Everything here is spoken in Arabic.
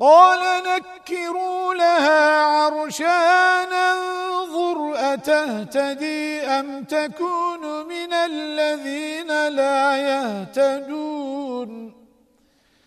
قال نكروا لها عرشا ننظر أتهتدي أم تكون من الذين لا يهتدون